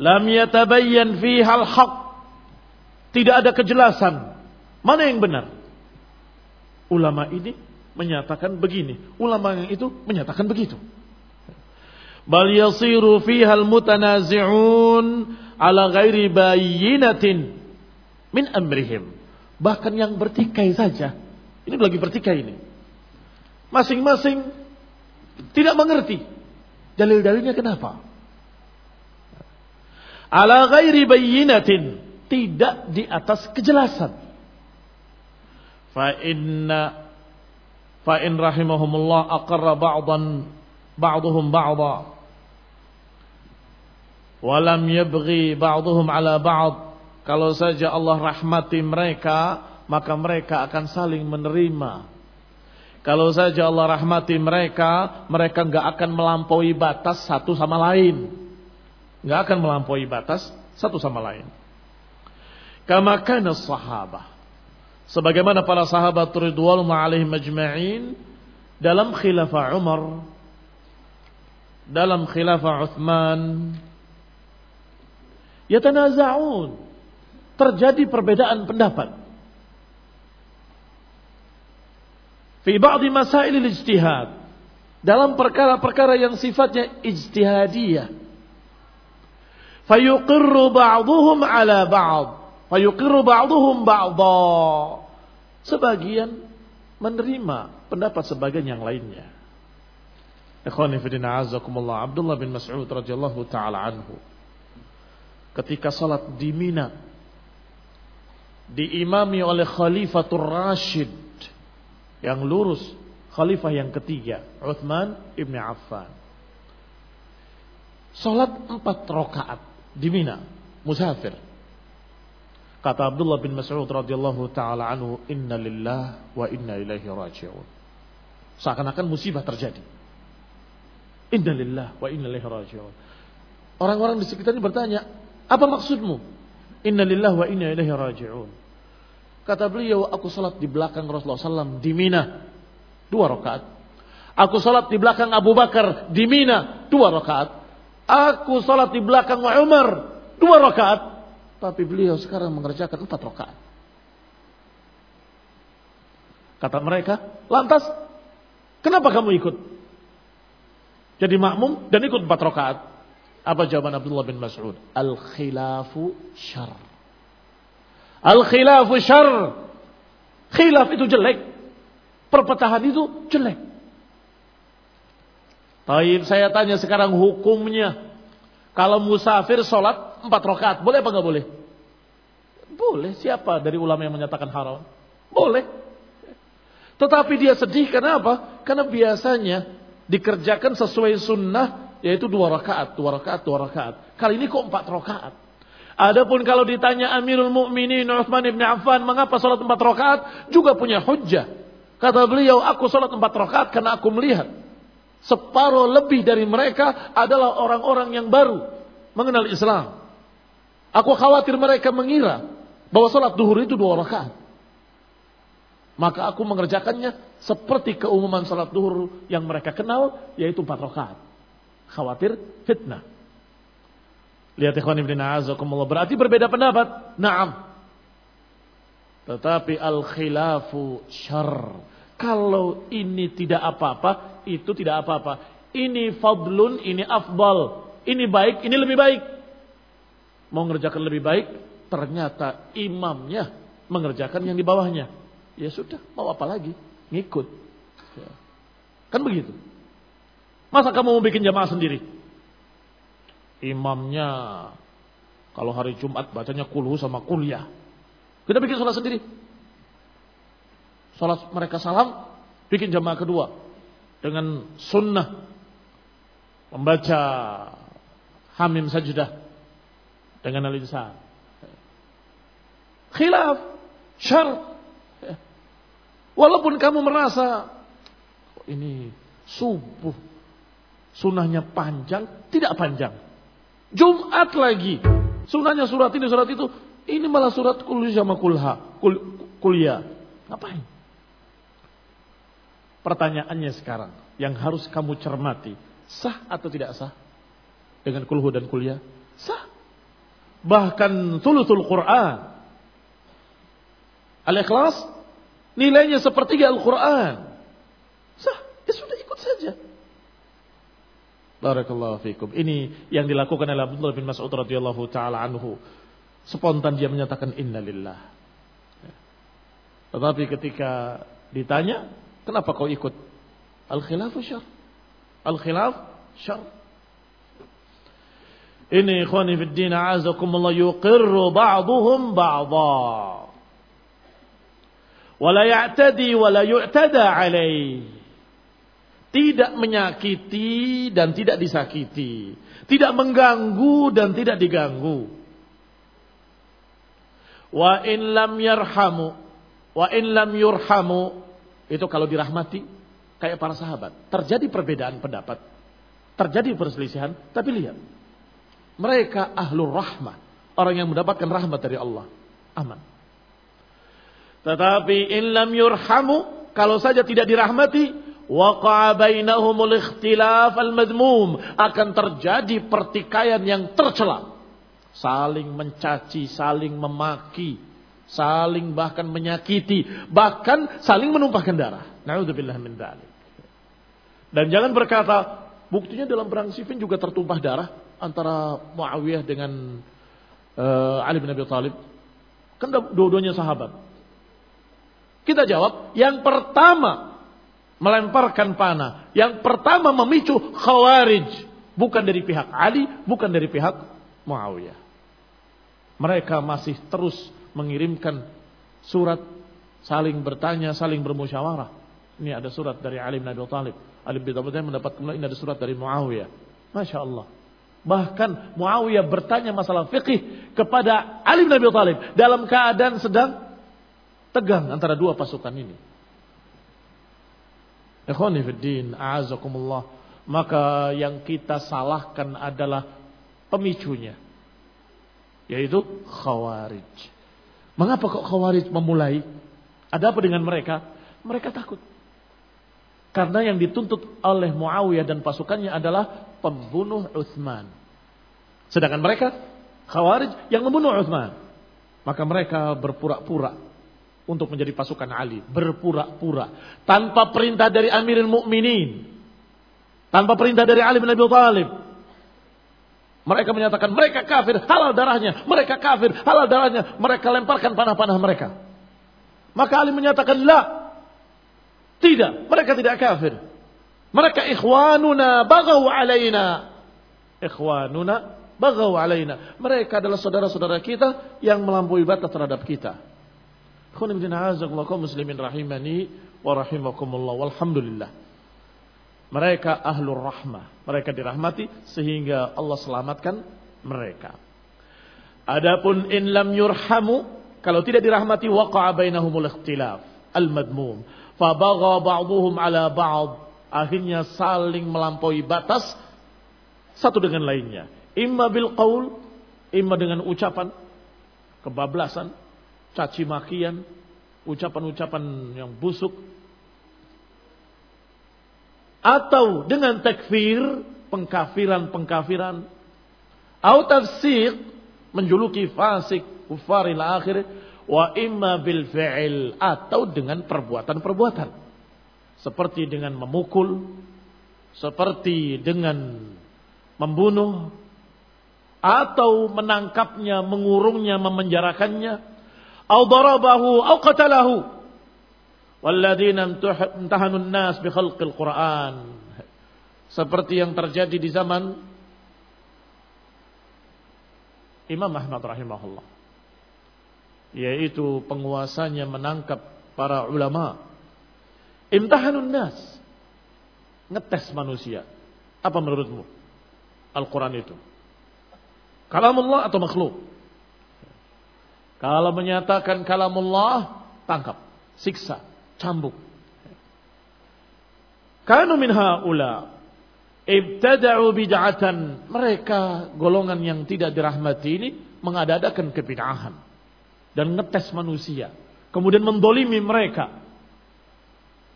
Lam yatabayyan fi hal haq. Tidak ada kejelasan. Mana yang benar? Ulama ini menyatakan begini, ulama yang itu menyatakan begitu. Bal yasiru fiha mutanazi'un ala ghairi bayyinatin min amrihim. Bahkan yang bertikai saja. Ini lagi bertikai ini. Masing-masing tidak mengerti. Dalil-dalilnya kenapa? Ala ghairi bayyinatin. Tidak di atas kejelasan fa inna fa in rahimahumullah aqarra ba'dan ba'dhum ba'dha wa lam yabghi ba'dhum ala ba'd. Kalau saja Allah rahmati mereka maka mereka akan saling menerima. Kalau saja Allah rahmati mereka mereka enggak akan melampaui batas satu sama lain. Enggak akan melampaui batas satu sama lain. Kama kana sahabah sebagaimana para sahabat ridwanullah alaihim majma'in dalam khilafah Umar dalam khilafah Uthman yatanaza'un. Terjadi perbedaan pendapat. Fi ba'di masail ijtihad. Dalam perkara-perkara yang sifatnya ijtihadiyah. Fayuqirru ba'dhum ala ba'd Fayuqirru ba'duhum ba'dha. Sebagian menerima pendapat sebagian yang lainnya. Ikhwani fidina azakumullah. Abdullah bin Mas'ud radhiyallahu taala anhu. Ketika salat di Mina diimami oleh Khalifatul Rashid yang lurus, khalifah yang ketiga, Uthman ibn Affan. Salat empat rakaat di Mina, musafir. Kata Abdullah bin Mas'ud radhiyallahu taala anhu, "Inna lillah wa inna ilaihi raji'un." Seakan-akan musibah terjadi. Inna lillah wa inna ilaihi raji'un. Orang-orang di sekitarnya bertanya, "Apa maksudmu?" Inna lillah wa inna ilaihi raji'un. Kata beliau, aku salat di belakang Rasulullah SAW di Mina. Dua rakaat. Aku salat di belakang Abu Bakar di Mina. Dua rakaat. Aku salat di belakang Umar. Dua rakaat. Tapi beliau sekarang mengerjakan empat rakaat. Kata mereka, lantas kenapa kamu ikut? Jadi makmum dan ikut empat rakaat. Apa jawaban Abdullah bin Mas'ud? Al khilafu syar. Al khilafu syar. Khilaf itu jelek. Perpecahan itu jelek. Taib saya tanya sekarang hukumnya. Kalau musafir sholat empat rakaat, boleh apa nggak boleh? Boleh. Siapa dari ulama yang menyatakan haram? Boleh. Tetapi dia sedih karena apa? Karena biasanya dikerjakan sesuai sunnah yaitu dua rakaat, dua rakaat, dua rakaat. Kali ini kok empat rakaat? Adapun kalau ditanya Amirul Mukminin Utsman bin Affan mengapa sholat empat rakaat, juga punya hujjah. Kata beliau, aku sholat empat rakaat karena aku melihat Separuh lebih dari mereka adalah orang-orang yang baru mengenal Islam. Aku khawatir mereka mengira bahwa sholat duhur itu dua rakaat. Maka aku mengerjakannya seperti keumuman sholat duhur yang mereka kenal, yaitu empat rakaat. Khawatir fitnah. Lihat ikhwan ibn a'azakumullah. Berarti berbeda pendapat. Naam. Tetapi al-khilafu syar. Kalau ini tidak apa-apa, itu tidak apa-apa. Ini fadlun, ini afdal. Ini baik, ini lebih baik. Mau mengerjakan lebih baik, ternyata imamnya mengerjakan yang di bawahnya. Ya sudah, mau apa lagi? Ngikut. Ya. Kan begitu. Masa kamu mau bikin jamaah sendiri? Imamnya kalau hari Jumat bacanya kulhu sama kuliah. Kita bikin sholat sendiri. Sholat mereka salam, bikin jamaah kedua. Dengan sunnah. Membaca hamim sajdah. Dengan al-insan. Khilaf. Syar. Walaupun kamu merasa ini subuh Sunnahnya panjang, tidak panjang. Jumat lagi. Sunnahnya surat ini, surat itu. Ini malah surat kuliah sama kulha. Kul, kuliah. Ngapain? Pertanyaannya sekarang. Yang harus kamu cermati. Sah atau tidak sah? Dengan kulhu dan kuliah? Sah. Bahkan tulutul Quran. Al-Ikhlas. Nilainya sepertiga Al-Quran. Sah. Ya sudah ikut saja. Barakallahu fikum. Ini yang dilakukan oleh Abdullah bin Mas'ud radhiyallahu taala anhu. Spontan dia menyatakan innalillah. Tetapi ketika ditanya, kenapa kau ikut? Al-khilaf syar. Al-khilaf syar. Ini ikhwani fid din a'azakumullah yuqirru ba'duhum ba'dha. Wala ya'tadi wala yu'tada alaih tidak menyakiti dan tidak disakiti, tidak mengganggu dan tidak diganggu. Wa in lam yarhamu, wa in lam yurhamu, itu kalau dirahmati kayak para sahabat. Terjadi perbedaan pendapat, terjadi perselisihan, tapi lihat. Mereka ahlul rahmah, orang yang mendapatkan rahmat dari Allah. Aman. Tetapi in lam yurhamu, kalau saja tidak dirahmati, waqa'a bainahumul ikhtilaf al-madmum. Akan terjadi pertikaian yang tercela. Saling mencaci saling memaki saling bahkan menyakiti bahkan saling menumpahkan darah. Naudzubillah min dan jangan berkata buktinya dalam perang Siffin juga tertumpah darah antara Muawiyah dengan uh, Ali bin Abi Thalib kan dua-duanya sahabat kita jawab yang pertama melemparkan panah. Yang pertama memicu khawarij. Bukan dari pihak Ali, bukan dari pihak Muawiyah. Mereka masih terus mengirimkan surat, saling bertanya, saling bermusyawarah. Ini ada surat dari Ali bin Abi Thalib. Ali bin Abi Thalib mendapat kemudian ini ada surat dari Muawiyah. Masya Allah. Bahkan Muawiyah bertanya masalah fikih kepada Ali bin Abi Thalib dalam keadaan sedang tegang antara dua pasukan ini. Ikhwani fiddin, a'azakumullah. Maka yang kita salahkan adalah pemicunya. Yaitu khawarij. Mengapa kok khawarij memulai? Ada apa dengan mereka? Mereka takut. Karena yang dituntut oleh Muawiyah dan pasukannya adalah pembunuh Uthman. Sedangkan mereka khawarij yang membunuh Uthman. Maka mereka berpura-pura untuk menjadi pasukan Ali, berpura-pura tanpa perintah dari Amirul Mukminin, tanpa perintah dari Ali bin Abi Thalib. Mereka menyatakan mereka kafir, halal darahnya, mereka kafir, halal darahnya, mereka lemparkan panah-panah mereka. Maka Ali menyatakan la. Tidak, mereka tidak kafir. Mereka ikhwanuna bagaw alaina. Ikhwanuna bagaw alaina. Mereka adalah saudara-saudara kita yang melampaui batas terhadap kita muslimin rahimani wa rahimakumullah walhamdulillah. Mereka ahlur rahmah. Mereka dirahmati sehingga Allah selamatkan mereka. Adapun in lam yurhamu kalau tidak dirahmati waqa'a bainahumul ikhtilaf al-madmum. Fabagha ba'dhum ala ba'd. Akhirnya saling melampaui batas satu dengan lainnya. Imma bil qaul, imma dengan ucapan kebablasan, caci makian, ucapan-ucapan yang busuk, atau dengan takfir, pengkafiran-pengkafiran, atau tafsir, menjuluki fasik, kufaril akhir, wa imma bil fi'il, atau dengan perbuatan-perbuatan. Seperti dengan memukul, seperti dengan membunuh, atau menangkapnya, mengurungnya, memenjarakannya, au darabahu au qatalahu Walladzina imtahanun nas bi khalqil Qur'an. Seperti yang terjadi di zaman Imam Ahmad rahimahullah. Yaitu penguasanya menangkap para ulama. Imtahanun nas. Ngetes manusia. Apa menurutmu? Al-Quran itu. Kalamullah atau makhluk? Kalau menyatakan kalamullah, tangkap, siksa, cambuk. Kanu min haula ibtada'u bid'atan. Mereka golongan yang tidak dirahmati ini mengadakan kebid'ahan dan ngetes manusia, kemudian mendolimi mereka.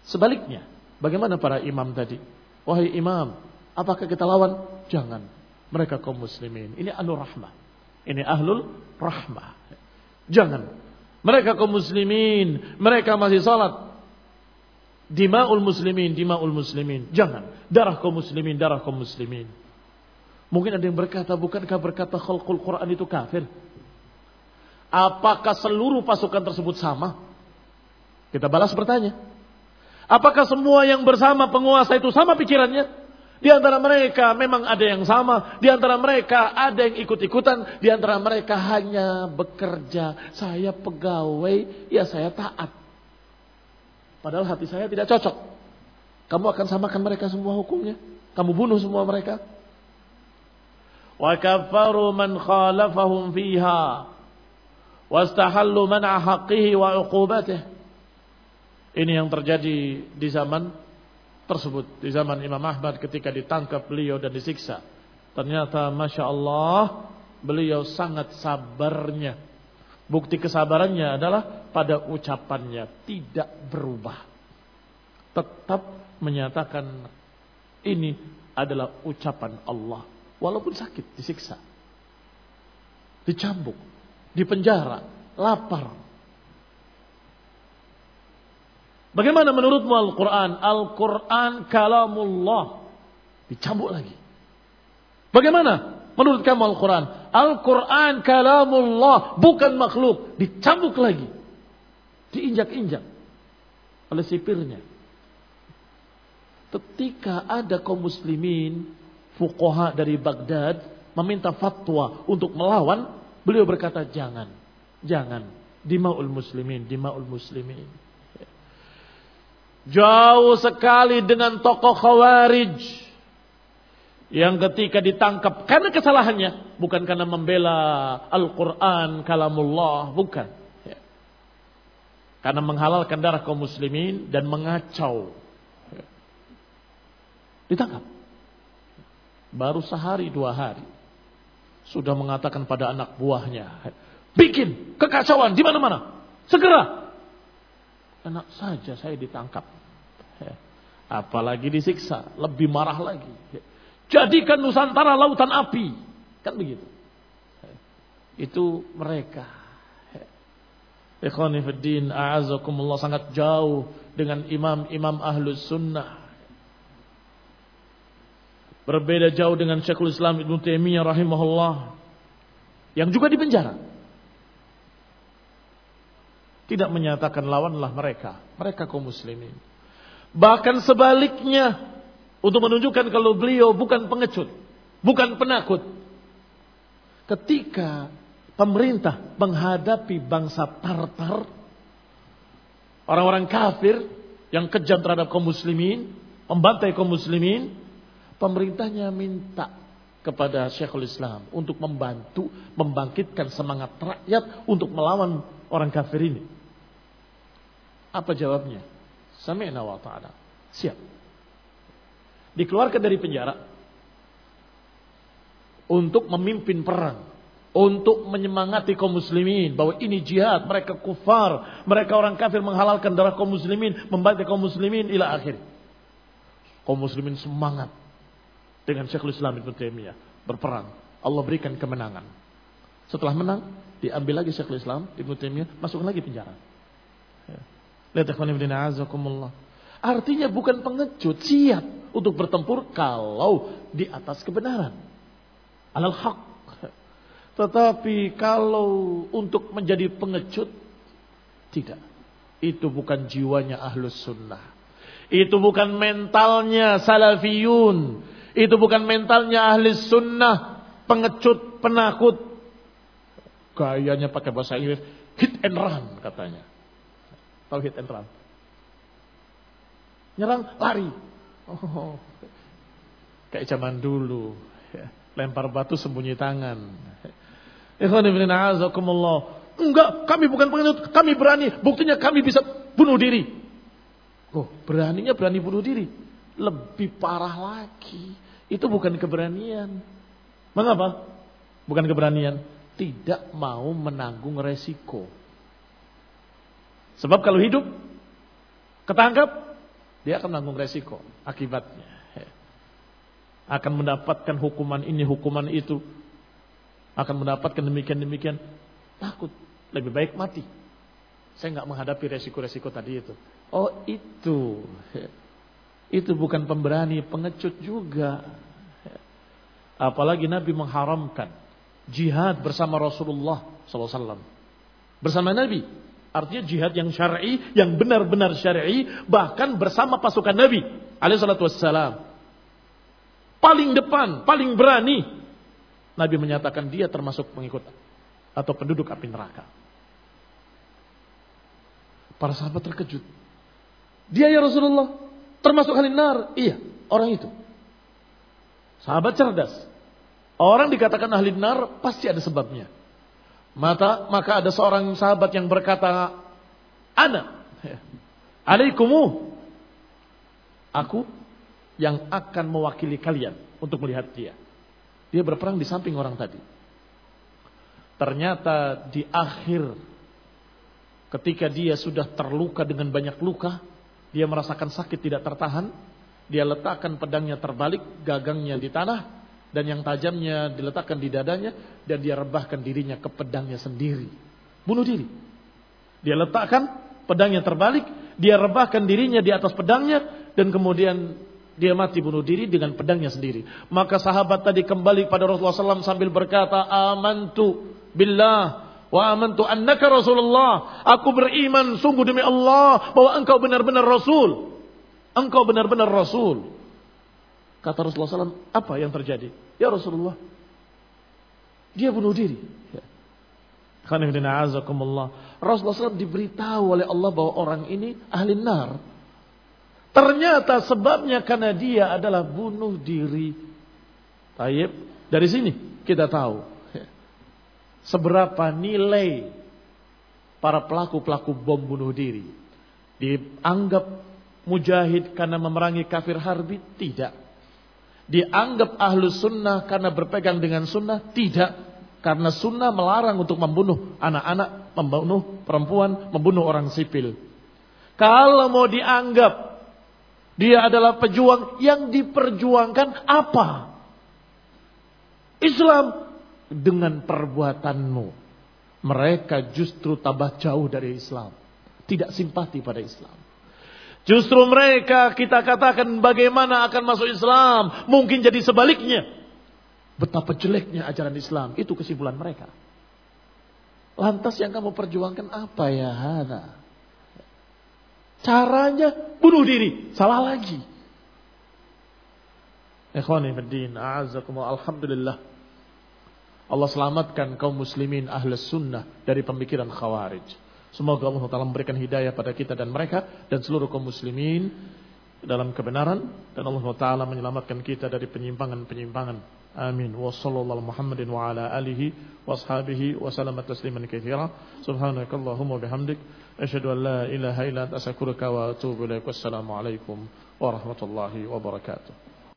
Sebaliknya, bagaimana para imam tadi? Wahai imam, apakah kita lawan? Jangan. Mereka kaum muslimin. Ini anu rahmah. Ini ahlul rahmah. Jangan. Mereka kaum muslimin. Mereka masih salat. Dima'ul muslimin, dima'ul muslimin. Jangan. Darah kaum muslimin, darah kaum muslimin. Mungkin ada yang berkata, bukankah berkata khalqul Quran itu kafir? Apakah seluruh pasukan tersebut sama? Kita balas bertanya. Apakah semua yang bersama penguasa itu sama pikirannya? Di antara mereka memang ada yang sama. Di antara mereka ada yang ikut-ikutan. Di antara mereka hanya bekerja. Saya pegawai, ya saya taat. Padahal hati saya tidak cocok. Kamu akan samakan mereka semua hukumnya. Kamu bunuh semua mereka. Wa kafaru man khalafahum fiha. Haqqihi wa uqubatih. Ini yang terjadi di zaman tersebut. Di zaman Imam Ahmad ketika ditangkap beliau dan disiksa. Ternyata Masya Allah beliau sangat sabarnya Bukti kesabarannya adalah pada ucapannya tidak berubah. Tetap menyatakan ini adalah ucapan Allah. Walaupun sakit, disiksa. Dicambuk, dipenjara, lapar. Bagaimana menurutmu Al-Quran? Al-Quran kalamullah. Dicambuk lagi. Bagaimana menurut kamu Al-Quran? Al-Quran kalamullah, bukan makhluk. Dicambuk lagi. Diinjak-injak oleh sipirnya. Ketika ada kaum muslimin, fukoha dari Baghdad, meminta fatwa untuk melawan, beliau berkata, jangan, jangan. Dima'ul muslimin, dima'ul muslimin. Jauh sekali dengan tokoh khawarij. Yang ketika ditangkap karena kesalahannya bukan karena membela Al-Quran kalamullah bukan. Ya. karena menghalalkan darah kaum muslimin dan mengacau. Ya. ditangkap. Baru sehari dua hari. Sudah mengatakan pada anak buahnya bikin kekacauan di mana-mana. Segera. Enak saja saya ditangkap. Apalagi disiksa lebih marah lagi. Jadikan Nusantara lautan api. Kan begitu. Itu mereka. Ikhwani fiddin a'azakumullah sangat jauh dengan imam-imam ahlus sunnah. Berbeda jauh dengan Syekhul Islam Ibn Taimiyah rahimahullah. Yang juga dipenjara. Tidak menyatakan lawanlah mereka. Mereka kaum muslimin. Bahkan sebaliknya untuk menunjukkan kalau beliau bukan pengecut, bukan penakut. Ketika pemerintah menghadapi bangsa Tartar, orang-orang kafir yang kejam terhadap kaum muslimin, membantai kaum muslimin, pemerintahnya minta kepada Syekhul Islam untuk membantu membangkitkan semangat rakyat untuk melawan orang kafir ini. Apa jawabnya? Sami'na wa ta'ala. Siap dikeluarkan dari penjara untuk memimpin perang, untuk menyemangati kaum muslimin bahwa ini jihad, mereka kufar, mereka orang kafir menghalalkan darah kaum muslimin, membantai kaum muslimin ila akhir. Kaum muslimin semangat dengan Syekhul Islam Ibnu Taimiyah berperang. Allah berikan kemenangan. Setelah menang, diambil lagi Syekhul Islam Ibnu Taimiyah, masuk lagi penjara. Lihat. Artinya bukan pengecut, siap untuk bertempur kalau di atas kebenaran. Alal haq. Tetapi kalau untuk menjadi pengecut, tidak. Itu bukan jiwanya ahlus sunnah. Itu bukan mentalnya salafiyun. Itu bukan mentalnya ahli sunnah. Pengecut, penakut. Gayanya pakai bahasa Inggris. Hit and run katanya. And run? Nyerang, lari. Oh, kayak zaman dulu. Lempar batu sembunyi tangan. Ikhwanifidina azakumullah. Enggak, kami bukan pengecut, kami berani. Buktinya kami bisa bunuh diri. Oh, beraninya berani bunuh diri. Lebih parah lagi. Itu bukan keberanian. Mengapa? Bukan keberanian. Tidak mau menanggung resiko. Sebab kalau hidup, ketangkap, dia akan menanggung resiko akibatnya. Akan mendapatkan hukuman ini, hukuman itu. Akan mendapatkan demikian-demikian. Takut. Lebih baik mati. Saya nggak menghadapi resiko-resiko tadi itu. Oh itu. Itu bukan pemberani, pengecut juga. Apalagi Nabi mengharamkan jihad bersama Rasulullah SAW. Bersama Nabi. Artinya jihad yang syar'i, yang benar-benar syar'i, bahkan bersama pasukan Nabi alaihissalatu wassalam. Paling depan, paling berani. Nabi menyatakan dia termasuk pengikut atau penduduk api neraka. Para sahabat terkejut. Dia ya Rasulullah, termasuk halin nar. Iya, orang itu. Sahabat cerdas. Orang dikatakan ahli nar pasti ada sebabnya. Mata, maka ada seorang sahabat yang berkata, Ana, alaikumu. Aku yang akan mewakili kalian untuk melihat dia. Dia berperang di samping orang tadi. Ternyata di akhir Ketika dia sudah terluka dengan banyak luka, dia merasakan sakit tidak tertahan, dia letakkan pedangnya terbalik, gagangnya di tanah, dan yang tajamnya diletakkan di dadanya, dan dia rebahkan dirinya ke pedangnya sendiri. Bunuh diri. Dia letakkan pedangnya terbalik, dia rebahkan dirinya di atas pedangnya, dan kemudian dia mati bunuh diri dengan pedangnya sendiri. Maka sahabat tadi kembali pada Rasulullah SAW sambil berkata, Amantu billah Wa amantu annaka Rasulullah. Aku beriman sungguh demi Allah bahwa engkau benar-benar Rasul. Engkau benar-benar Rasul. Kata Rasulullah SAW, apa yang terjadi? Ya Rasulullah, dia bunuh diri. Ya. Rasulullah SAW diberitahu oleh Allah bahwa orang ini ahli nar. Ternyata sebabnya karena dia adalah bunuh diri. Taib. Dari sini kita tahu seberapa nilai para pelaku-pelaku bom bunuh diri. Dianggap mujahid karena memerangi kafir harbi? Tidak. Dianggap ahlus sunnah karena berpegang dengan sunnah? Tidak. Karena sunnah melarang untuk membunuh anak-anak, membunuh perempuan, membunuh orang sipil. Kalau mau dianggap dia adalah pejuang yang diperjuangkan apa? Islam dengan perbuatanmu. Mereka justru tambah jauh dari Islam. Tidak simpati pada Islam. Justru mereka kita katakan bagaimana akan masuk Islam. Mungkin jadi sebaliknya. Betapa jeleknya ajaran Islam. Itu kesimpulan mereka. Lantas yang kamu perjuangkan apa ya Hana? Caranya bunuh diri. Salah lagi. Ikhwani alhamdulillah. Allah selamatkan kaum muslimin ahlus sunnah dari pemikiran khawarij. Semoga Allah Ta'ala memberikan hidayah pada kita dan mereka dan seluruh kaum muslimin dalam kebenaran dan Allah Ta'ala menyelamatkan kita dari penyimpangan-penyimpangan. Amin. Wa sallallahu Muhammadin wa ala alihi wa ashabihi wa salama tasliman katsira. Subhanakallahumma bihamdik asyhadu an la ilaha illa anta astaghfiruka wa atubu ilaik. Wassalamu alaikum warahmatullahi wabarakatuh.